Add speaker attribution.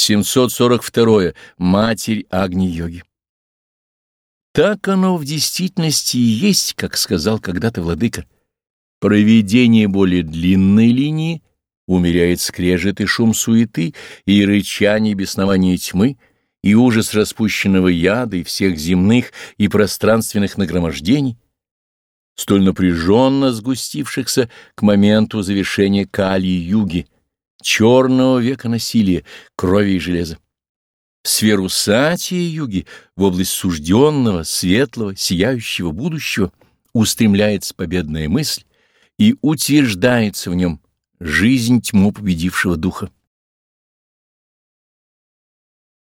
Speaker 1: 742. Матерь Агни-йоги. Так оно в действительности и есть, как сказал когда-то владыка. Проведение более длинной линии умеряет скрежет и шум суеты, и рычание беснования тьмы, и ужас распущенного яда, и всех земных и пространственных нагромождений, столь напряженно сгустившихся к моменту завершения Кали-юги, черного века насилия, крови и железа. В сферу Сатии-юги, в область сужденного, светлого, сияющего будущего устремляется победная мысль и утверждается в нем жизнь тьму победившего духа.